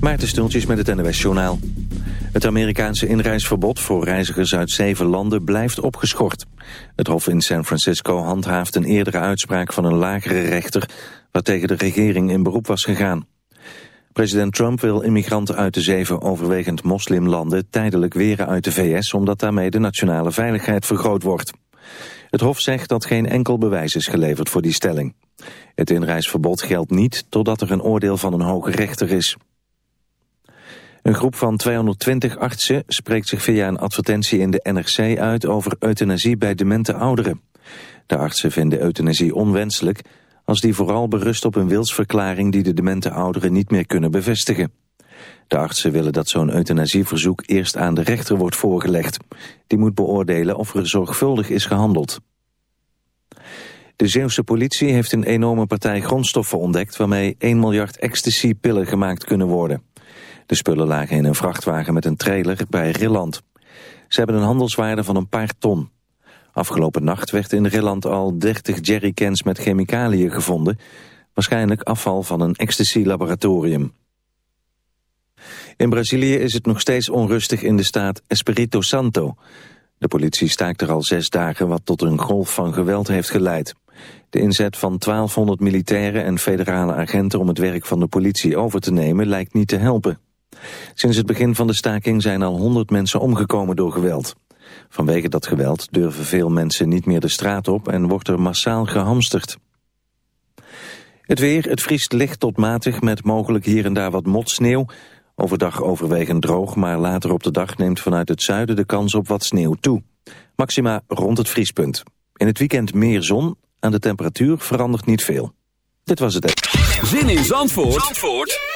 Maarten Stultjes met het NWS Journaal. Het Amerikaanse inreisverbod voor reizigers uit zeven landen blijft opgeschort. Het Hof in San Francisco handhaaft een eerdere uitspraak van een lagere rechter... waartegen de regering in beroep was gegaan. President Trump wil immigranten uit de zeven overwegend moslimlanden... tijdelijk weren uit de VS omdat daarmee de nationale veiligheid vergroot wordt. Het Hof zegt dat geen enkel bewijs is geleverd voor die stelling. Het inreisverbod geldt niet totdat er een oordeel van een hoge rechter is. Een groep van 220 artsen spreekt zich via een advertentie in de NRC uit over euthanasie bij demente ouderen. De artsen vinden euthanasie onwenselijk als die vooral berust op een wilsverklaring die de demente ouderen niet meer kunnen bevestigen. De artsen willen dat zo'n euthanasieverzoek eerst aan de rechter wordt voorgelegd. Die moet beoordelen of er zorgvuldig is gehandeld. De Zeeuwse politie heeft een enorme partij grondstoffen ontdekt... waarmee 1 miljard ecstasy-pillen gemaakt kunnen worden. De spullen lagen in een vrachtwagen met een trailer bij Rilland. Ze hebben een handelswaarde van een paar ton. Afgelopen nacht werd in Rilland al 30 jerrycans met chemicaliën gevonden. Waarschijnlijk afval van een ecstasy-laboratorium. In Brazilië is het nog steeds onrustig in de staat Espírito Santo. De politie staakt er al zes dagen wat tot een golf van geweld heeft geleid. De inzet van 1200 militairen en federale agenten om het werk van de politie over te nemen lijkt niet te helpen. Sinds het begin van de staking zijn al 100 mensen omgekomen door geweld. Vanwege dat geweld durven veel mensen niet meer de straat op en wordt er massaal gehamsterd. Het weer, het vriest licht tot matig met mogelijk hier en daar wat motsneeuw. Overdag overwegend droog, maar later op de dag neemt vanuit het zuiden de kans op wat sneeuw toe. Maxima rond het vriespunt. In het weekend meer zon, aan de temperatuur verandert niet veel. Dit was het. Zin in Zandvoort, Zandvoort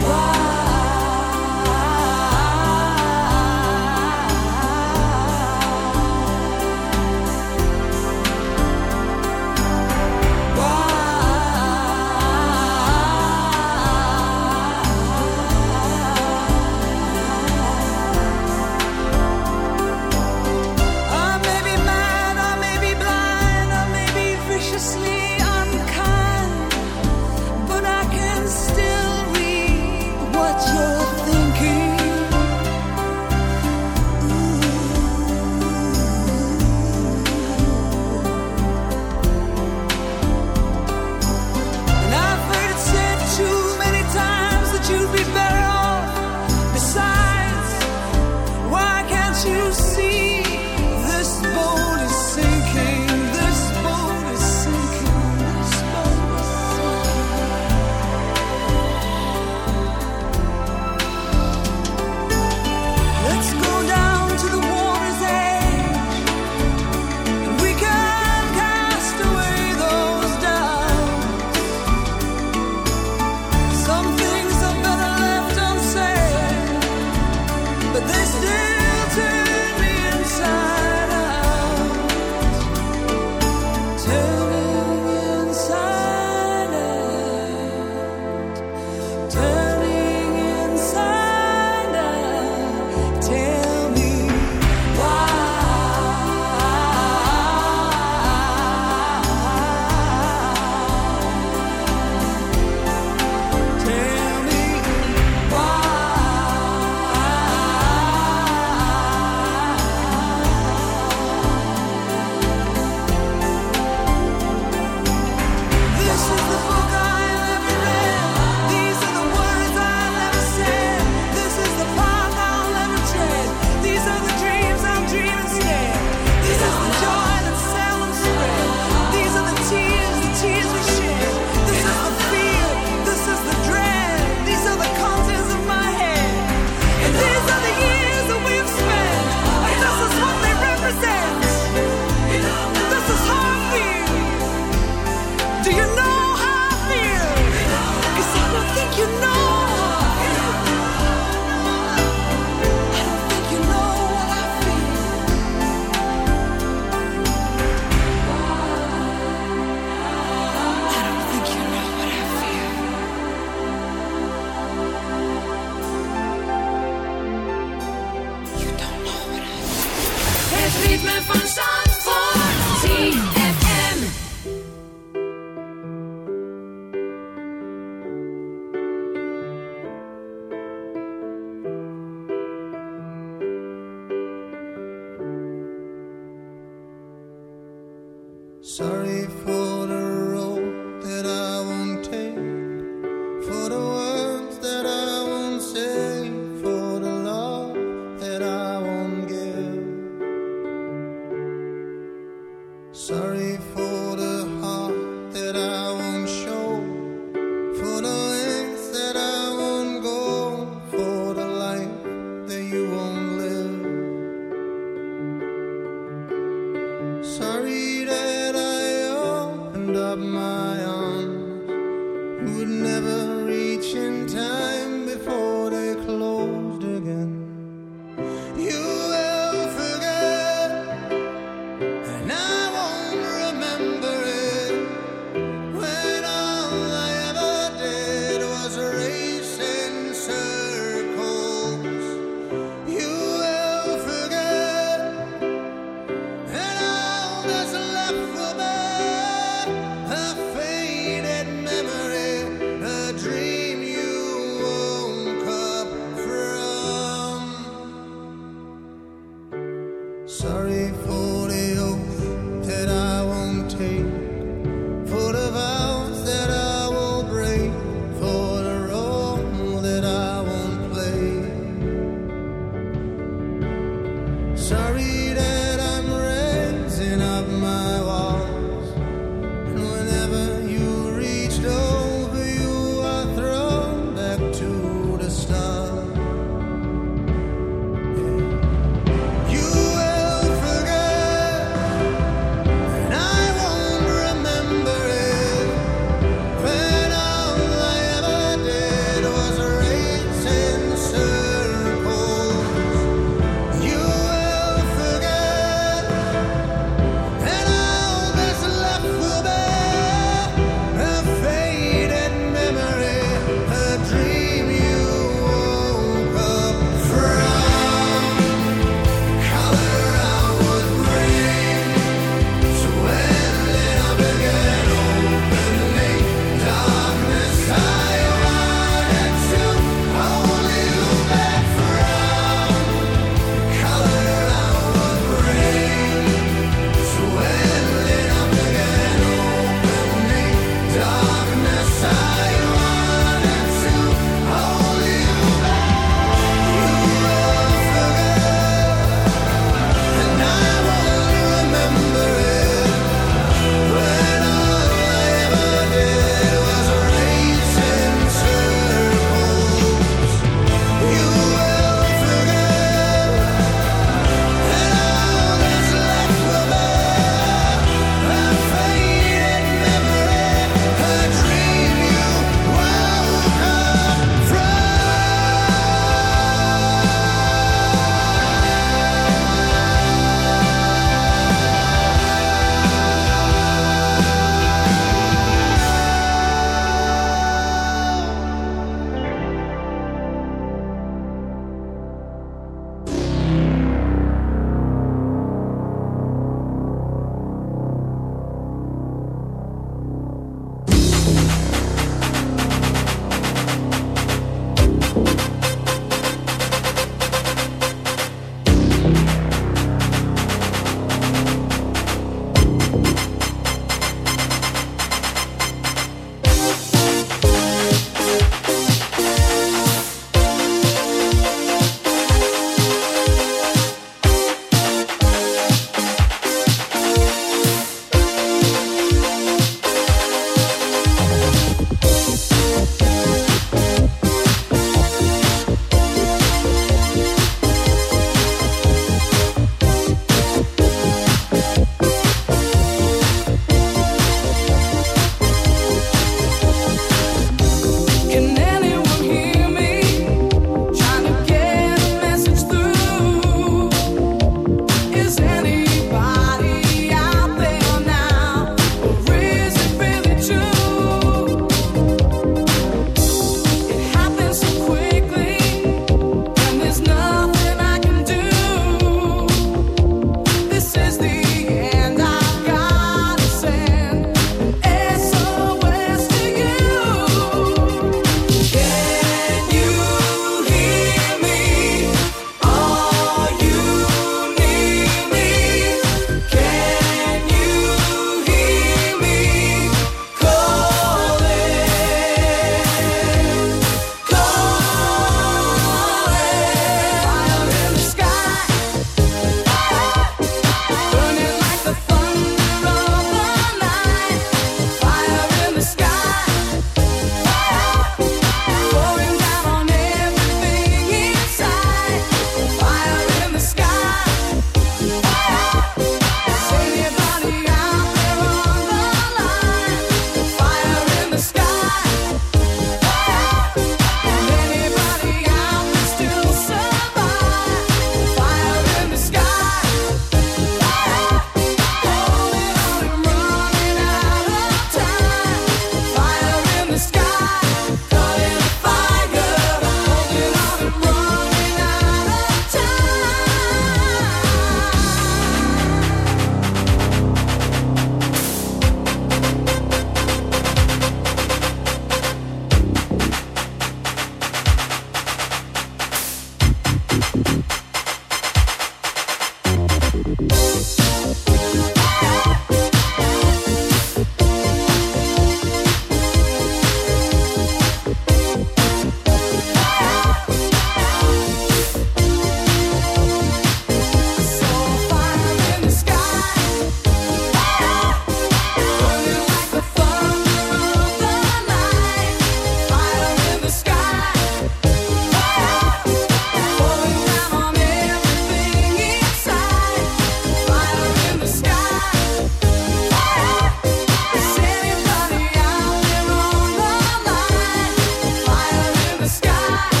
Bye.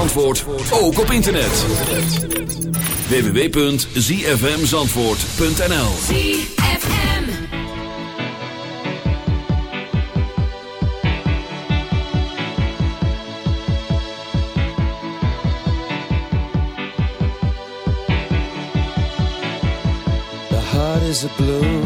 Zandvoort ook op internet. www.zfmzandvoort.nl The heart is a blue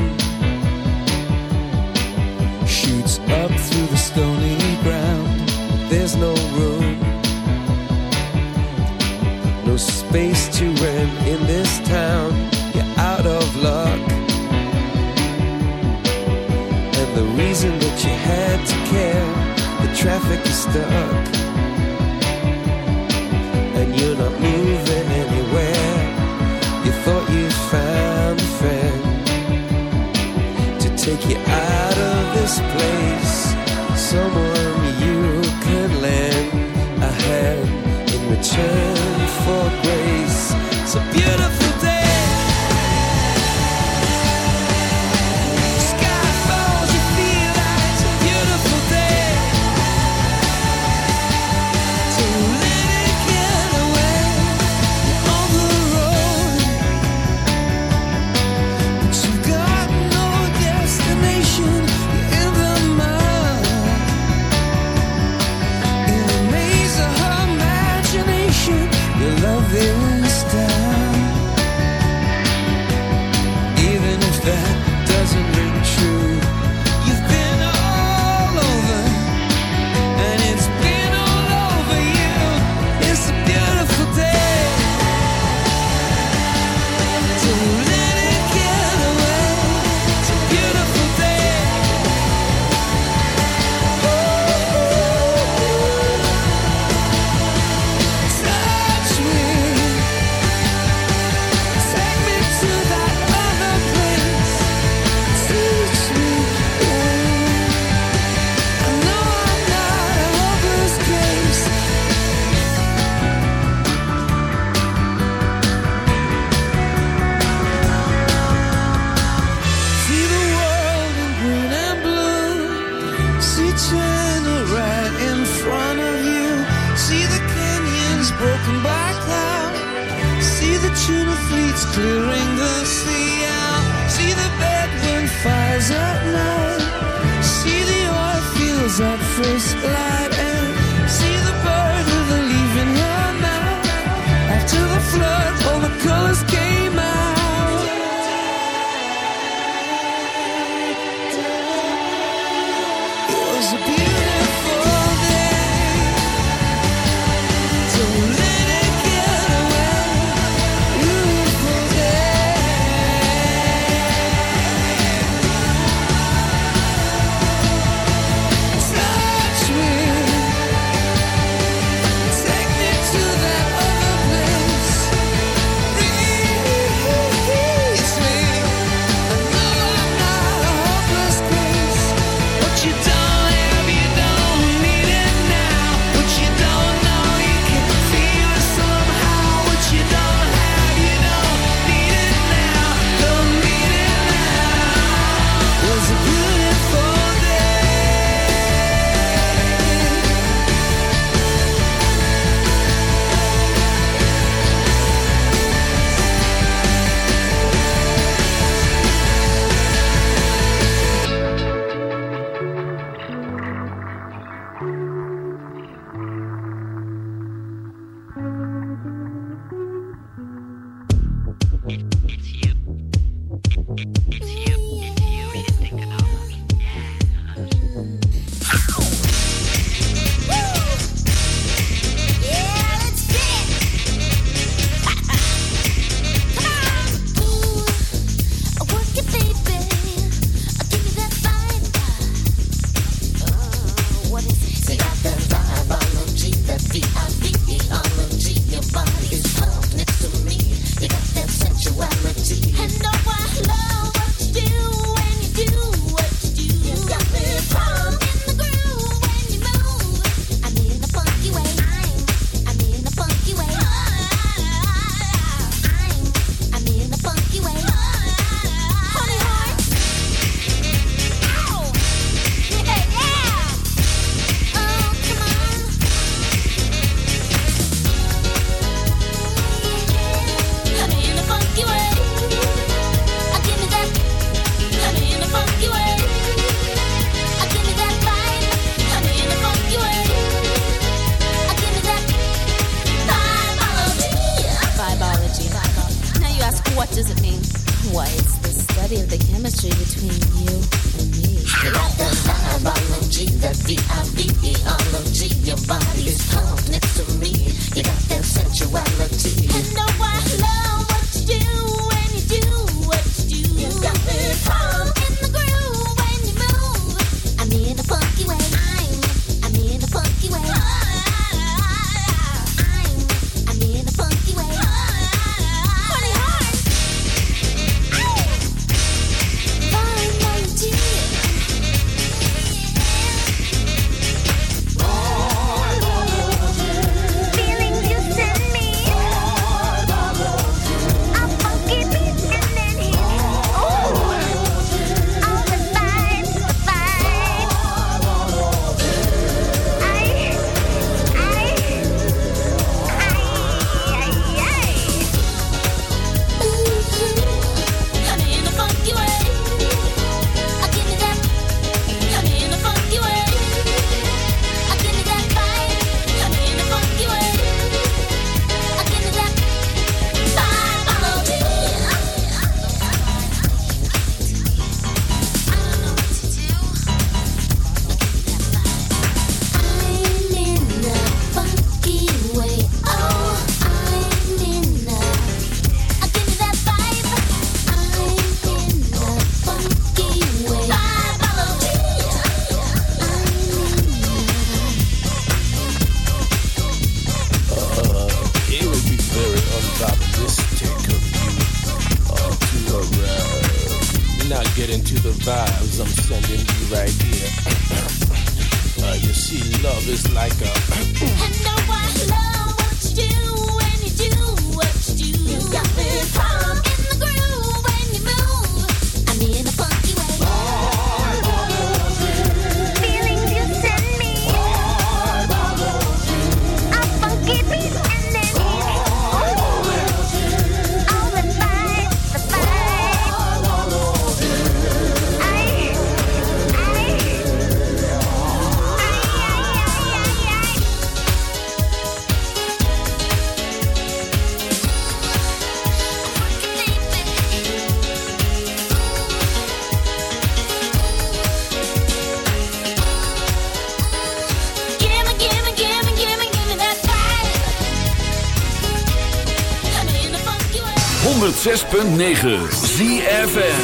106.9 ZFN